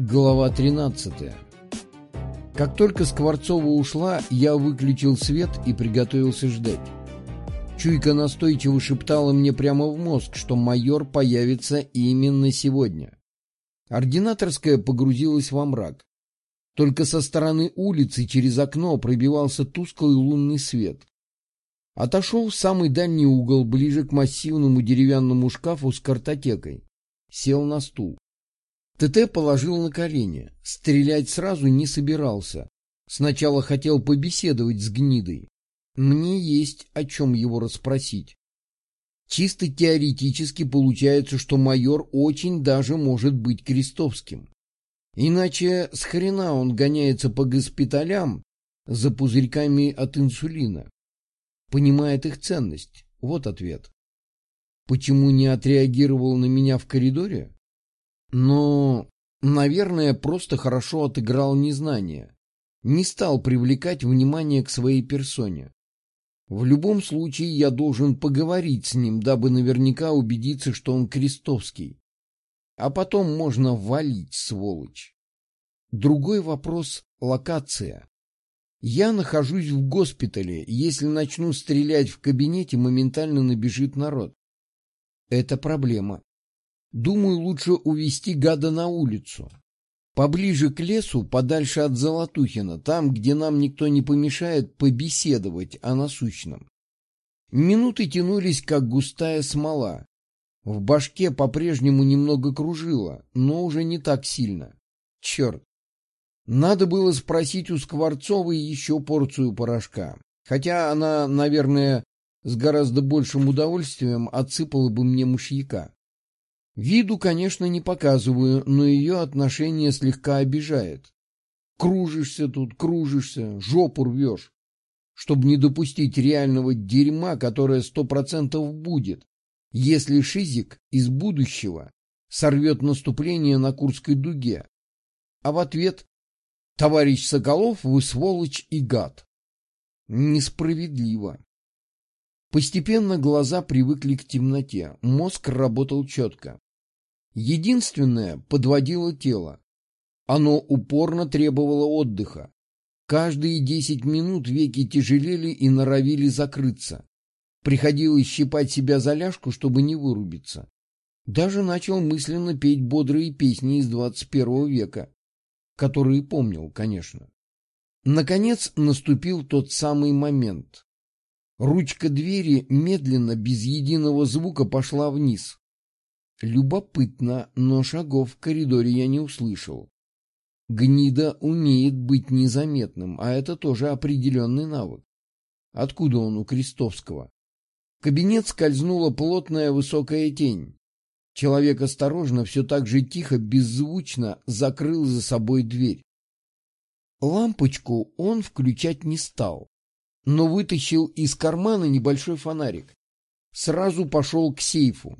Глава 13 Как только Скворцова ушла, я выключил свет и приготовился ждать. Чуйка настойчиво шептала мне прямо в мозг, что майор появится именно сегодня. Ординаторская погрузилась во мрак. Только со стороны улицы через окно пробивался тусклый лунный свет. Отошел в самый дальний угол, ближе к массивному деревянному шкафу с картотекой. Сел на стул. ТТ положил на колени. Стрелять сразу не собирался. Сначала хотел побеседовать с гнидой. Мне есть о чем его расспросить. Чисто теоретически получается, что майор очень даже может быть крестовским. Иначе с хрена он гоняется по госпиталям за пузырьками от инсулина понимает их ценность. Вот ответ. Почему не отреагировал на меня в коридоре? Но, наверное, просто хорошо отыграл незнание. Не стал привлекать внимание к своей персоне. В любом случае я должен поговорить с ним, дабы наверняка убедиться, что он крестовский. А потом можно валить, сволочь. Другой вопрос — локация. Я нахожусь в госпитале, если начну стрелять в кабинете, моментально набежит народ. Это проблема. Думаю, лучше увести гада на улицу. Поближе к лесу, подальше от Золотухина, там, где нам никто не помешает побеседовать о насущном. Минуты тянулись, как густая смола. В башке по-прежнему немного кружило, но уже не так сильно. Черт, надо было спросить у Скворцовой еще порцию порошка. Хотя она, наверное, с гораздо большим удовольствием отсыпала бы мне мышьяка. Виду, конечно, не показываю, но ее отношение слегка обижает. Кружишься тут, кружишься, жопу рвешь, чтобы не допустить реального дерьма, которое сто процентов будет, если Шизик из будущего сорвет наступление на Курской дуге. А в ответ Товарищ Соколов, вы сволочь и гад. Несправедливо. Постепенно глаза привыкли к темноте, мозг работал четко. Единственное подводило тело. Оно упорно требовало отдыха. Каждые десять минут веки тяжелели и норовили закрыться. Приходилось щипать себя за ляжку, чтобы не вырубиться. Даже начал мысленно петь бодрые песни из двадцать первого века которые помнил, конечно. Наконец наступил тот самый момент. Ручка двери медленно, без единого звука, пошла вниз. Любопытно, но шагов в коридоре я не услышал. Гнида умеет быть незаметным, а это тоже определенный навык. Откуда он у Крестовского? В кабинет скользнула плотная высокая тень. Человек осторожно, все так же тихо, беззвучно закрыл за собой дверь. Лампочку он включать не стал, но вытащил из кармана небольшой фонарик. Сразу пошел к сейфу.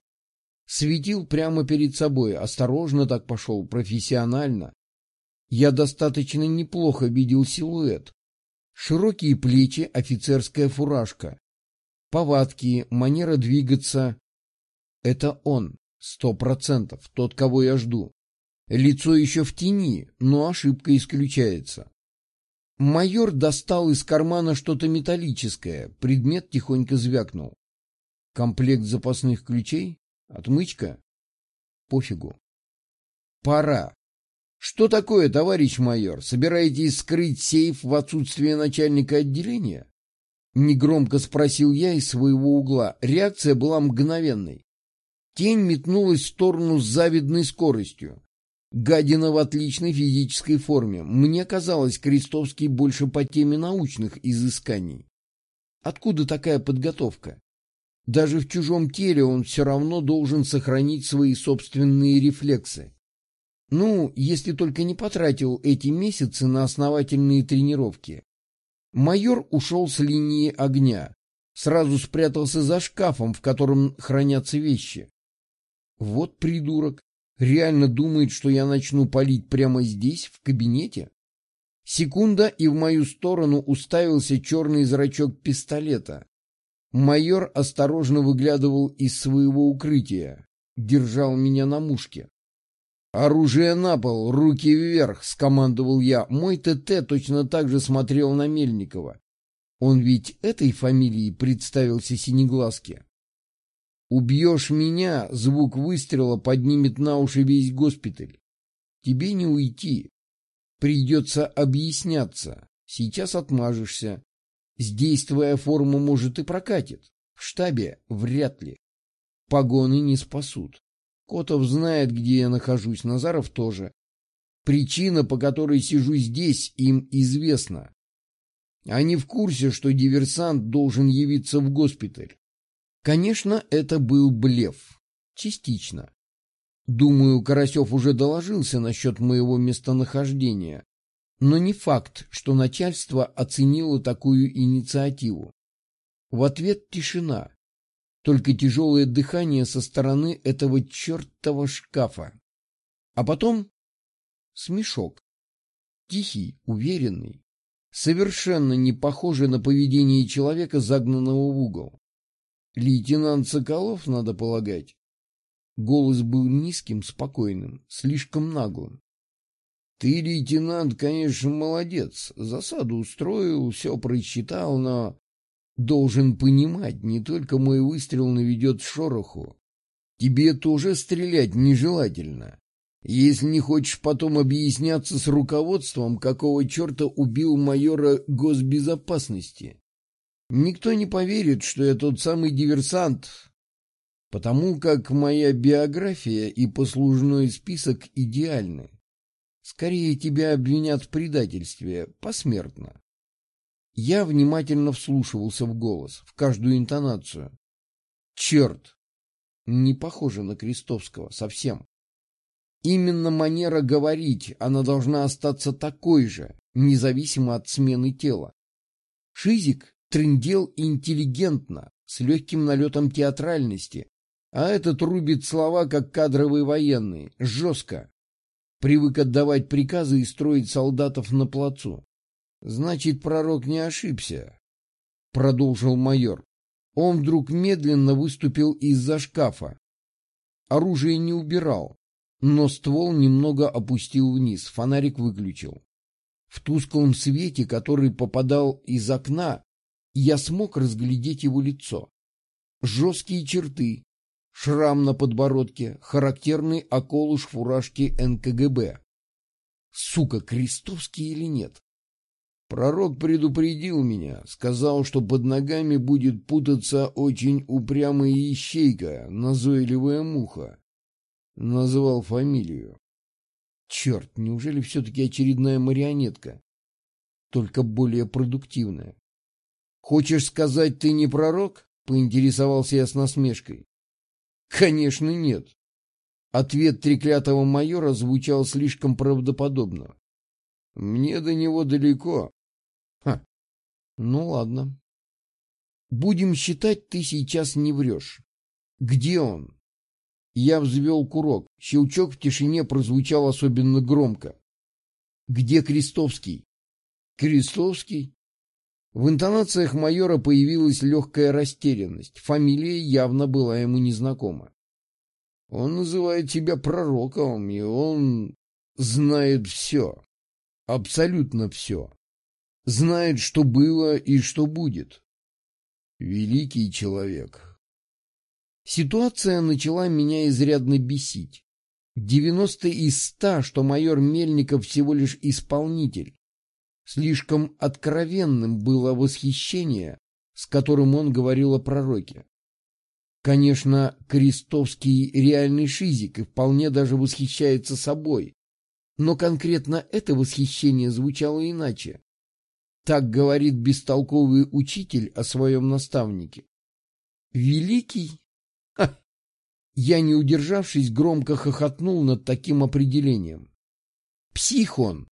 Светил прямо перед собой, осторожно так пошел, профессионально. Я достаточно неплохо видел силуэт. Широкие плечи, офицерская фуражка. Повадки, манера двигаться. Это он. Сто процентов, тот, кого я жду. Лицо еще в тени, но ошибка исключается. Майор достал из кармана что-то металлическое, предмет тихонько звякнул. Комплект запасных ключей? Отмычка? Пофигу. Пора. Что такое, товарищ майор? Собираетесь скрыть сейф в отсутствие начальника отделения? Негромко спросил я из своего угла. Реакция была мгновенной. Тень метнулась в сторону с завидной скоростью. Гадина в отличной физической форме. Мне казалось, Крестовский больше по теме научных изысканий. Откуда такая подготовка? Даже в чужом теле он все равно должен сохранить свои собственные рефлексы. Ну, если только не потратил эти месяцы на основательные тренировки. Майор ушел с линии огня. Сразу спрятался за шкафом, в котором хранятся вещи. Вот придурок. Реально думает, что я начну палить прямо здесь, в кабинете? Секунда, и в мою сторону уставился черный зрачок пистолета. Майор осторожно выглядывал из своего укрытия, держал меня на мушке. «Оружие на пол, руки вверх!» — скомандовал я. Мой ТТ точно так же смотрел на Мельникова. Он ведь этой фамилией представился Синеглазке. «Убьешь меня, звук выстрела поднимет на уши весь госпиталь. Тебе не уйти. Придется объясняться. Сейчас отмажешься. Здесь твоя форма, может, и прокатит. В штабе вряд ли. Погоны не спасут. Котов знает, где я нахожусь, Назаров тоже. Причина, по которой сижу здесь, им известна. Они в курсе, что диверсант должен явиться в госпиталь. Конечно, это был блеф. Частично. Думаю, Карасев уже доложился насчет моего местонахождения. Но не факт, что начальство оценило такую инициативу. В ответ тишина. Только тяжелое дыхание со стороны этого чертова шкафа. А потом смешок. Тихий, уверенный. Совершенно не похожий на поведение человека, загнанного в угол. Лейтенант Соколов, надо полагать. Голос был низким, спокойным, слишком наглым. Ты, лейтенант, конечно, молодец. Засаду устроил, все просчитал, но должен понимать, не только мой выстрел наведет шороху. Тебе тоже стрелять нежелательно. Если не хочешь потом объясняться с руководством, какого черта убил майора госбезопасности. Никто не поверит, что я тот самый диверсант, потому как моя биография и послужной список идеальны. Скорее тебя обвинят в предательстве, посмертно. Я внимательно вслушивался в голос, в каждую интонацию. Черт! Не похоже на Крестовского совсем. Именно манера говорить, она должна остаться такой же, независимо от смены тела. Шизик трындел интеллигентно, с легким налетом театральности, а этот рубит слова, как кадровый военный, жестко. Привык отдавать приказы и строить солдатов на плацу. Значит, пророк не ошибся, — продолжил майор. Он вдруг медленно выступил из-за шкафа. Оружие не убирал, но ствол немного опустил вниз, фонарик выключил. В тусклом свете, который попадал из окна, я смог разглядеть его лицо. Жесткие черты, шрам на подбородке, характерный околыш фуражки НКГБ. Сука, крестовский или нет? Пророк предупредил меня, сказал, что под ногами будет путаться очень упрямая ищейка, назойливая муха. Назвал фамилию. Черт, неужели все-таки очередная марионетка? Только более продуктивная. Хочешь сказать, ты не пророк? Поинтересовался я с насмешкой. Конечно, нет. Ответ треклятого майора звучал слишком правдоподобно. Мне до него далеко. Ха. Ну ладно. Будем считать, ты сейчас не врешь. Где он? Я взвел курок. Щелчок в тишине прозвучал особенно громко. Где Крестовский? Крестовский? В интонациях майора появилась легкая растерянность. Фамилия явно была ему незнакома. Он называет тебя пророком, и он знает все. Абсолютно все. Знает, что было и что будет. Великий человек. Ситуация начала меня изрядно бесить. Девяносто из ста, что майор Мельников всего лишь исполнитель. Слишком откровенным было восхищение, с которым он говорил о пророке. Конечно, Крестовский реальный шизик и вполне даже восхищается собой. Но конкретно это восхищение звучало иначе. Так говорит бестолковый учитель о своем наставнике. Великий? Ха! Я, не удержавшись, громко хохотнул над таким определением. Псих он.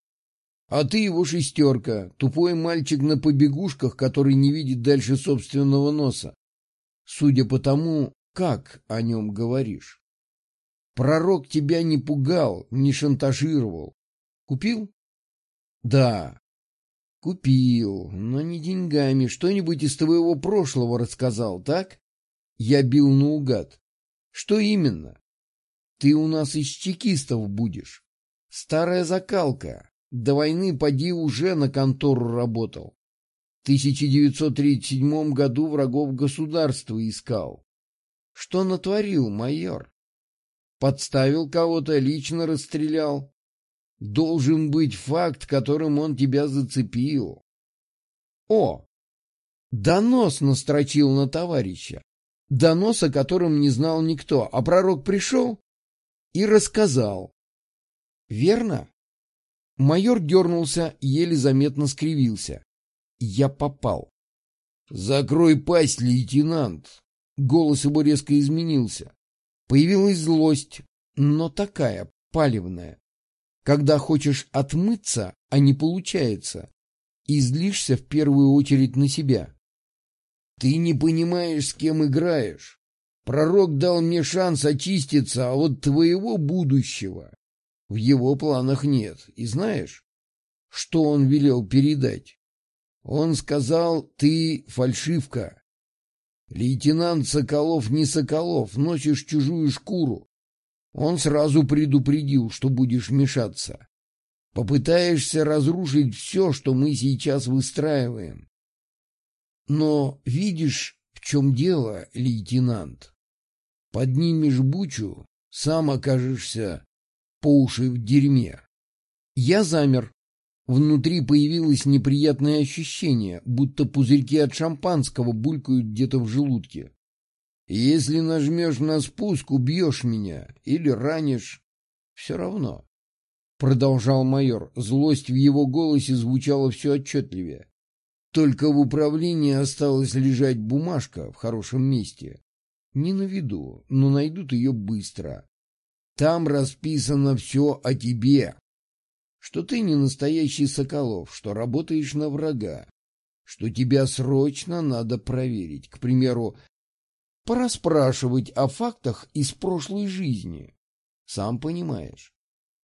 А ты его шестерка, тупой мальчик на побегушках, который не видит дальше собственного носа. Судя по тому, как о нем говоришь. Пророк тебя не пугал, не шантажировал. Купил? Да, Купил, но не деньгами. Что-нибудь из твоего прошлого рассказал, так? Я бил наугад. Что именно? Ты у нас из чекистов будешь. Старая закалка. До войны поди уже на контору работал. В 1937 году врагов государства искал. Что натворил майор? Подставил кого-то, лично расстрелял. Должен быть факт, которым он тебя зацепил. О! Донос настрочил на товарища. Донос, о котором не знал никто. А пророк пришел и рассказал. Верно? Майор дернулся, еле заметно скривился. Я попал. «Закрой пасть, лейтенант!» Голос его резко изменился. Появилась злость, но такая, палевная. Когда хочешь отмыться, а не получается, и злишься в первую очередь на себя. Ты не понимаешь, с кем играешь. Пророк дал мне шанс очиститься, вот твоего будущего в его планах нет. И знаешь, что он велел передать? Он сказал, ты фальшивка. Лейтенант Соколов не Соколов, носишь чужую шкуру. Он сразу предупредил, что будешь мешаться. Попытаешься разрушить все, что мы сейчас выстраиваем. Но видишь, в чем дело, лейтенант? Поднимешь бучу, сам окажешься по уши в дерьме. Я замер. Внутри появилось неприятное ощущение, будто пузырьки от шампанского булькают где-то в желудке. Если нажмешь на спуск, убьешь меня или ранишь. Все равно. Продолжал майор. Злость в его голосе звучала все отчетливее. Только в управлении осталась лежать бумажка в хорошем месте. Не на виду, но найдут ее быстро. Там расписано все о тебе. Что ты не настоящий Соколов, что работаешь на врага, что тебя срочно надо проверить. К примеру, пораспрашивать о фактах из прошлой жизни. Сам понимаешь,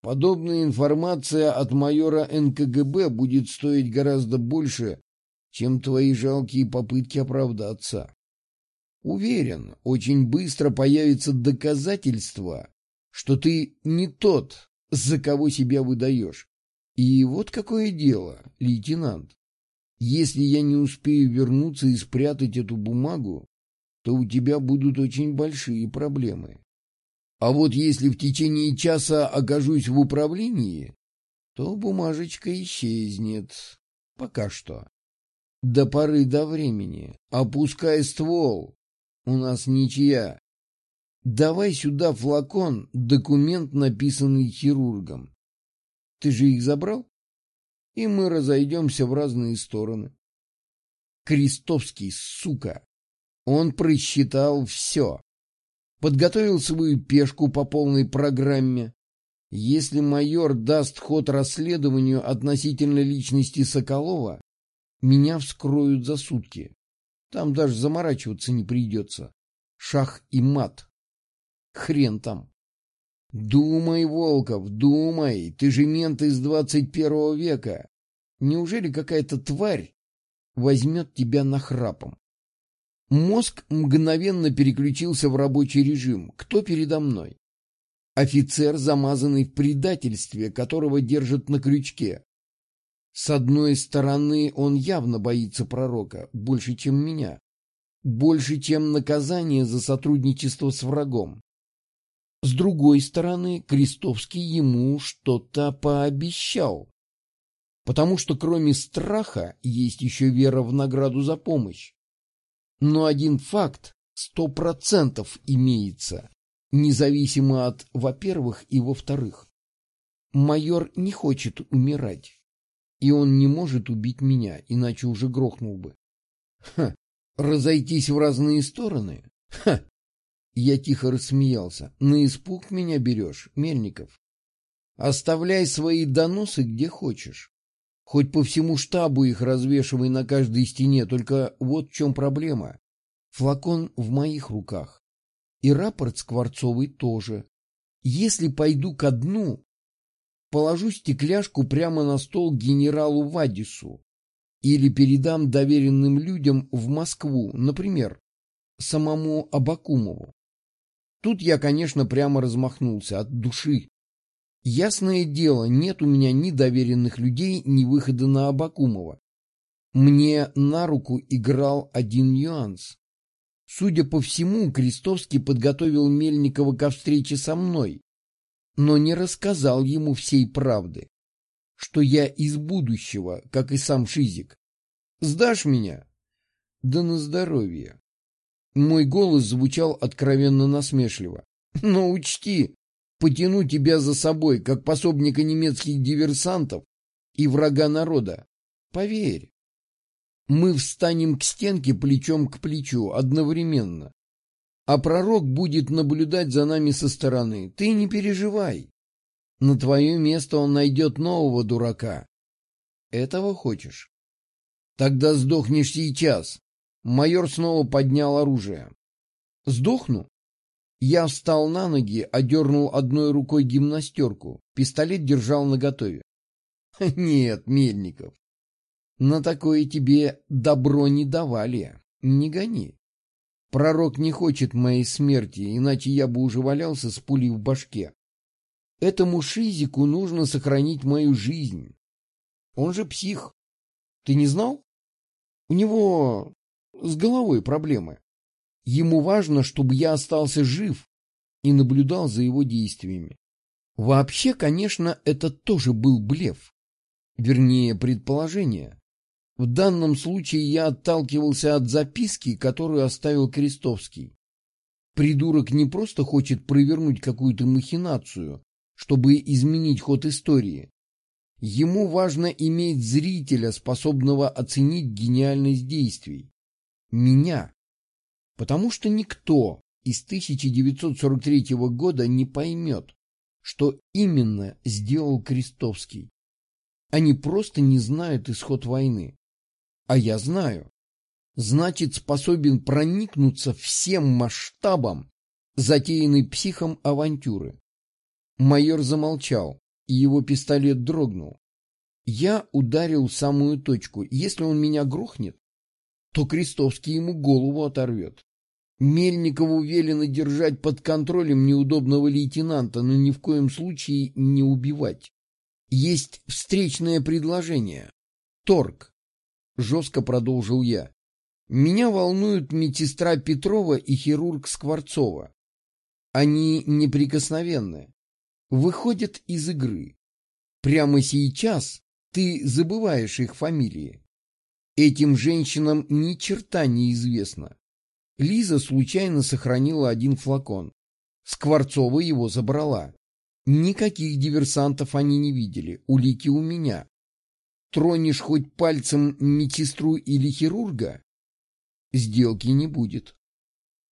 подобная информация от майора НКГБ будет стоить гораздо больше, чем твои жалкие попытки оправдаться. Уверен, очень быстро появится доказательство, что ты не тот, за кого себя выдаешь. И вот какое дело, лейтенант. Если я не успею вернуться и спрятать эту бумагу, то у тебя будут очень большие проблемы. А вот если в течение часа окажусь в управлении, то бумажечка исчезнет. Пока что. До поры до времени. Опускай ствол. У нас ничья. Давай сюда флакон, документ, написанный хирургом. Ты же их забрал? И мы разойдемся в разные стороны. Крестовский, сука! Он просчитал все. Подготовил свою пешку по полной программе. Если майор даст ход расследованию относительно личности Соколова, меня вскроют за сутки. Там даже заморачиваться не придется. Шах и мат. Хрен там. Думай, Волков, думай, ты же мент из двадцать первого века. Неужели какая-то тварь возьмет тебя нахрапом? Мозг мгновенно переключился в рабочий режим. Кто передо мной? Офицер, замазанный в предательстве, которого держат на крючке. С одной стороны, он явно боится пророка, больше, чем меня. Больше, чем наказание за сотрудничество с врагом. С другой стороны, Крестовский ему что-то пообещал. Потому что кроме страха есть еще вера в награду за помощь. Но один факт сто процентов имеется, независимо от во-первых и во-вторых. Майор не хочет умирать, и он не может убить меня, иначе уже грохнул бы. Ха, разойтись в разные стороны? Ха, я тихо рассмеялся. На испуг меня берешь, Мельников? Оставляй свои доносы где хочешь. Хоть по всему штабу их развешивай на каждой стене, только вот в чем проблема. Флакон в моих руках. И рапорт Скворцовой тоже. Если пойду ко дну, положу стекляшку прямо на стол генералу Вадису или передам доверенным людям в Москву, например, самому Абакумову. Тут я, конечно, прямо размахнулся от души. Ясное дело, нет у меня ни доверенных людей, ни выхода на Абакумова. Мне на руку играл один нюанс. Судя по всему, Крестовский подготовил Мельникова ко встрече со мной, но не рассказал ему всей правды, что я из будущего, как и сам Шизик. «Сдашь меня?» «Да на здоровье». Мой голос звучал откровенно насмешливо. «Но учти, потяну тебя за собой, как пособника немецких диверсантов и врага народа. Поверь, мы встанем к стенке плечом к плечу одновременно, а пророк будет наблюдать за нами со стороны. Ты не переживай. На твое место он найдет нового дурака. Этого хочешь? Тогда сдохнешь сейчас. Майор снова поднял оружие. Сдохну? Я встал на ноги, одернул одной рукой гимнастерку. Пистолет держал наготове. Нет, Мельников, на такое тебе добро не давали. Не гони. Пророк не хочет моей смерти, иначе я бы уже валялся с пулей в башке. Этому Шизику нужно сохранить мою жизнь. Он же псих. Ты не знал? У него с головой проблемы. Ему важно, чтобы я остался жив и наблюдал за его действиями. Вообще, конечно, это тоже был блеф. Вернее, предположение. В данном случае я отталкивался от записки, которую оставил Крестовский. Придурок не просто хочет провернуть какую-то махинацию, чтобы изменить ход истории. Ему важно иметь зрителя, способного оценить гениальность действий. Меня. Потому что никто из 1943 года не поймет, что именно сделал Крестовский. Они просто не знают исход войны. А я знаю. Значит, способен проникнуться всем масштабом затеянной психом авантюры. Майор замолчал, и его пистолет дрогнул. Я ударил самую точку. Если он меня грохнет, то Крестовский ему голову оторвет. Мельникову велено держать под контролем неудобного лейтенанта, но ни в коем случае не убивать. Есть встречное предложение. Торг. Жестко продолжил я. Меня волнуют медсестра Петрова и хирург Скворцова. Они неприкосновенны. Выходят из игры. Прямо сейчас ты забываешь их фамилии. Этим женщинам ни черта не известно. Лиза случайно сохранила один флакон. Скворцова его забрала. Никаких диверсантов они не видели. Улики у меня. Тронешь хоть пальцем медсестру или хирурга, сделки не будет.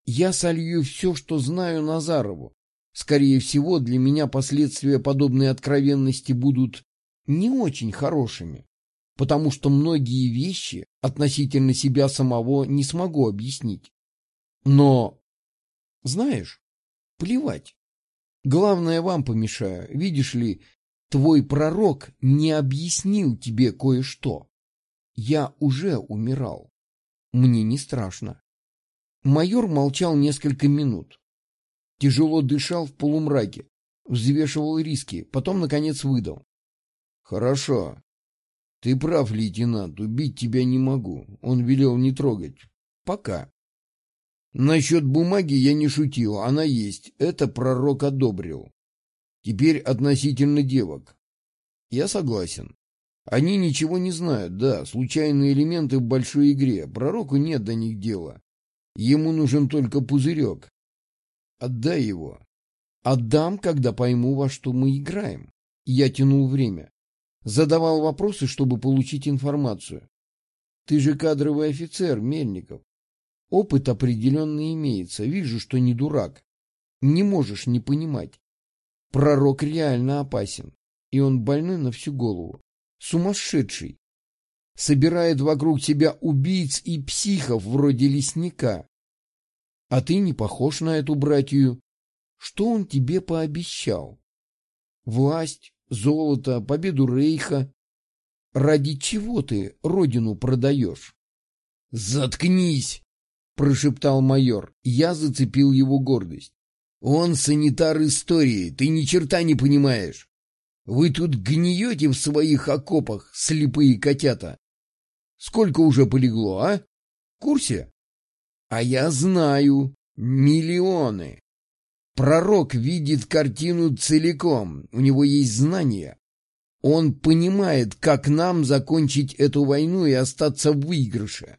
Я солью все, что знаю Назарову. Скорее всего, для меня последствия подобной откровенности будут не очень хорошими, потому что многие вещи относительно себя самого не смогу объяснить. Но, знаешь, плевать. Главное, вам помешаю. Видишь ли, Твой пророк не объяснил тебе кое-что. Я уже умирал. Мне не страшно. Майор молчал несколько минут. Тяжело дышал в полумраке, взвешивал риски, потом, наконец, выдал. — Хорошо. Ты прав, лейтенант, убить тебя не могу. Он велел не трогать. Пока. Насчет бумаги я не шутил, она есть. Это пророк одобрил. Теперь относительно девок. Я согласен. Они ничего не знают, да, случайные элементы в большой игре. Пророку нет до них дела. Ему нужен только пузырек. Отдай его. Отдам, когда пойму, во что мы играем. Я тянул время. Задавал вопросы, чтобы получить информацию. Ты же кадровый офицер, Мельников. Опыт определенно имеется. Вижу, что не дурак. Не можешь не понимать. Пророк реально опасен, и он больной на всю голову. Сумасшедший. Собирает вокруг себя убийц и психов вроде лесника. А ты не похож на эту братью. Что он тебе пообещал? Власть, золото, победу Рейха. Ради чего ты родину продаешь? «Заткнись!» — прошептал майор. Я зацепил его гордость. Он санитар истории, ты ни черта не понимаешь. Вы тут гниете в своих окопах, слепые котята. Сколько уже полегло, а? В курсе? А я знаю. Миллионы. Пророк видит картину целиком, у него есть знания. Он понимает, как нам закончить эту войну и остаться в выигрыше.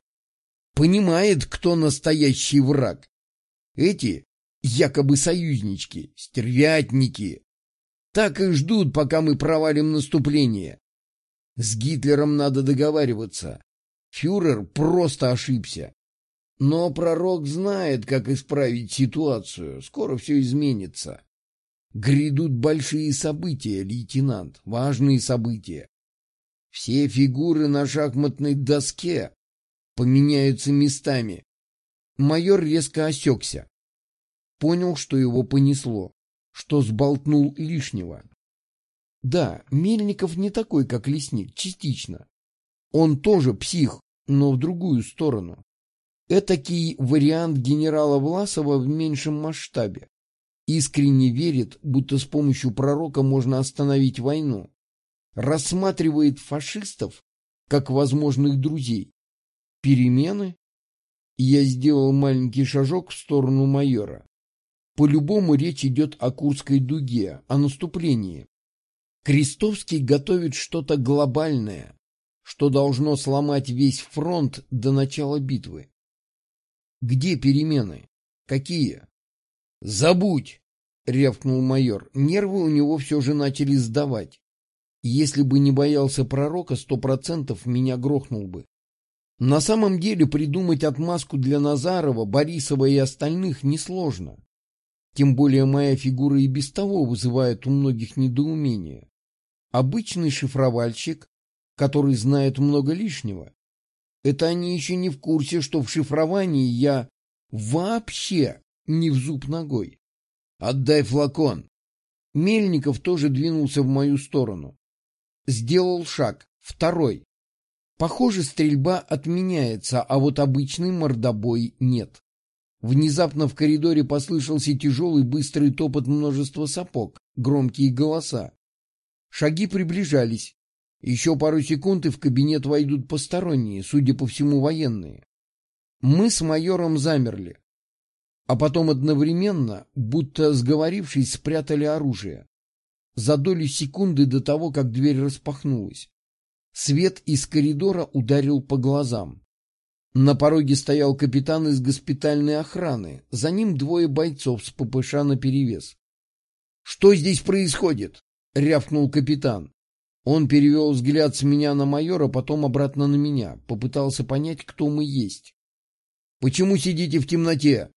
Понимает, кто настоящий враг. Эти якобы союзнички, стервятники. Так и ждут, пока мы провалим наступление. С Гитлером надо договариваться. Фюрер просто ошибся. Но пророк знает, как исправить ситуацию. Скоро все изменится. Грядут большие события, лейтенант, важные события. Все фигуры на шахматной доске поменяются местами. Майор резко осекся. Понял, что его понесло, что сболтнул лишнего. Да, Мельников не такой, как лесник, частично. Он тоже псих, но в другую сторону. Этакий вариант генерала Власова в меньшем масштабе. Искренне верит, будто с помощью пророка можно остановить войну. Рассматривает фашистов как возможных друзей. Перемены? Я сделал маленький шажок в сторону майора. По-любому речь идет о Курской дуге, о наступлении. Крестовский готовит что-то глобальное, что должно сломать весь фронт до начала битвы. Где перемены? Какие? Забудь! — рявкнул майор. Нервы у него все же начали сдавать. Если бы не боялся пророка, сто процентов меня грохнул бы. На самом деле придумать отмазку для Назарова, Борисова и остальных несложно. Тем более моя фигура и без того вызывает у многих недоумение. Обычный шифровальщик, который знает много лишнего. Это они еще не в курсе, что в шифровании я вообще не в зуб ногой. Отдай флакон. Мельников тоже двинулся в мою сторону. Сделал шаг. Второй. Похоже, стрельба отменяется, а вот обычный мордобой нет. Внезапно в коридоре послышался тяжелый быстрый топот множества сапог, громкие голоса. Шаги приближались. Еще пару секунд, и в кабинет войдут посторонние, судя по всему, военные. Мы с майором замерли. А потом одновременно, будто сговорившись, спрятали оружие. За долю секунды до того, как дверь распахнулась. Свет из коридора ударил по глазам. На пороге стоял капитан из госпитальной охраны, за ним двое бойцов с ППШ наперевес. — Что здесь происходит? — рявкнул капитан. Он перевел взгляд с меня на майора, потом обратно на меня, попытался понять, кто мы есть. — Почему сидите в темноте?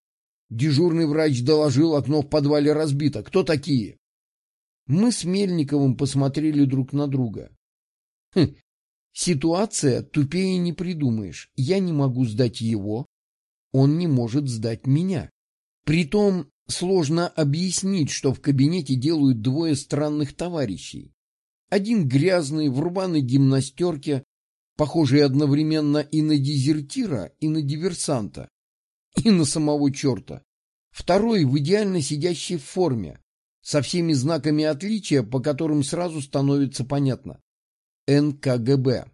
Дежурный врач доложил, окно в подвале разбито. Кто такие? Мы с Мельниковым посмотрели друг на друга. Хм, Ситуация тупее не придумаешь. Я не могу сдать его, он не может сдать меня. Притом сложно объяснить, что в кабинете делают двое странных товарищей. Один грязный, в рваной гимнастерке, похожий одновременно и на дезертира, и на диверсанта, и на самого черта. Второй в идеально сидящей форме, со всеми знаками отличия, по которым сразу становится понятно. НКГБ.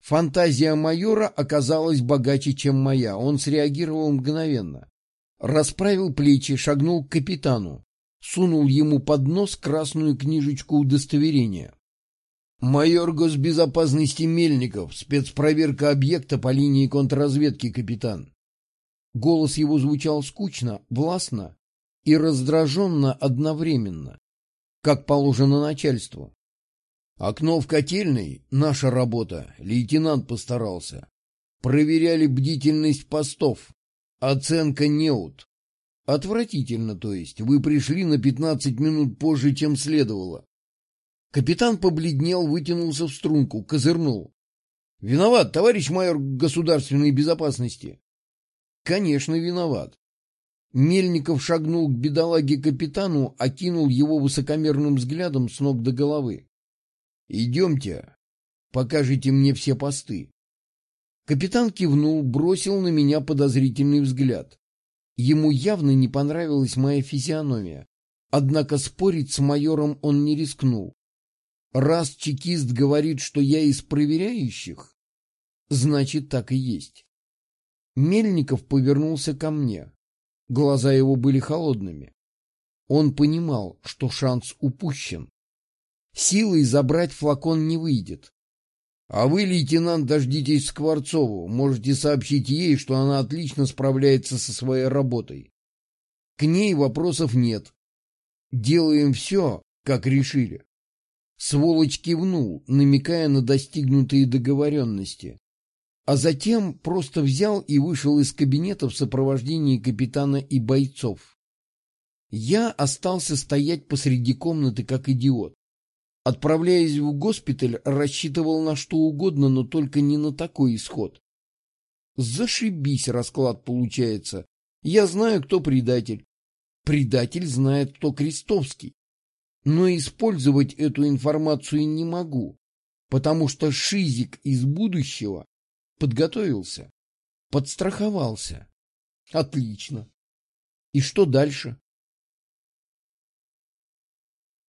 Фантазия майора оказалась богаче, чем моя. Он среагировал мгновенно. Расправил плечи, шагнул к капитану. Сунул ему под нос красную книжечку удостоверения. «Майор госбезопасности Мельников, спецпроверка объекта по линии контрразведки, капитан». Голос его звучал скучно, властно и раздраженно одновременно, как положено начальству. Окно в котельной — наша работа, лейтенант постарался. Проверяли бдительность постов. Оценка неут. Отвратительно, то есть. Вы пришли на пятнадцать минут позже, чем следовало. Капитан побледнел, вытянулся в струнку, козырнул. — Виноват, товарищ майор государственной безопасности. — Конечно, виноват. Мельников шагнул к бедолаге капитану, окинул его высокомерным взглядом с ног до головы. Идемте, покажите мне все посты. Капитан кивнул, бросил на меня подозрительный взгляд. Ему явно не понравилась моя физиономия, однако спорить с майором он не рискнул. Раз чекист говорит, что я из проверяющих, значит, так и есть. Мельников повернулся ко мне. Глаза его были холодными. Он понимал, что шанс упущен. Силой забрать флакон не выйдет. А вы, лейтенант, дождитесь Скворцову. Можете сообщить ей, что она отлично справляется со своей работой. К ней вопросов нет. Делаем все, как решили. Сволочь кивнул, намекая на достигнутые договоренности. А затем просто взял и вышел из кабинета в сопровождении капитана и бойцов. Я остался стоять посреди комнаты, как идиот. Отправляясь в госпиталь, рассчитывал на что угодно, но только не на такой исход. Зашибись расклад получается. Я знаю, кто предатель. Предатель знает, кто Крестовский. Но использовать эту информацию не могу, потому что Шизик из будущего подготовился, подстраховался. Отлично. И что дальше?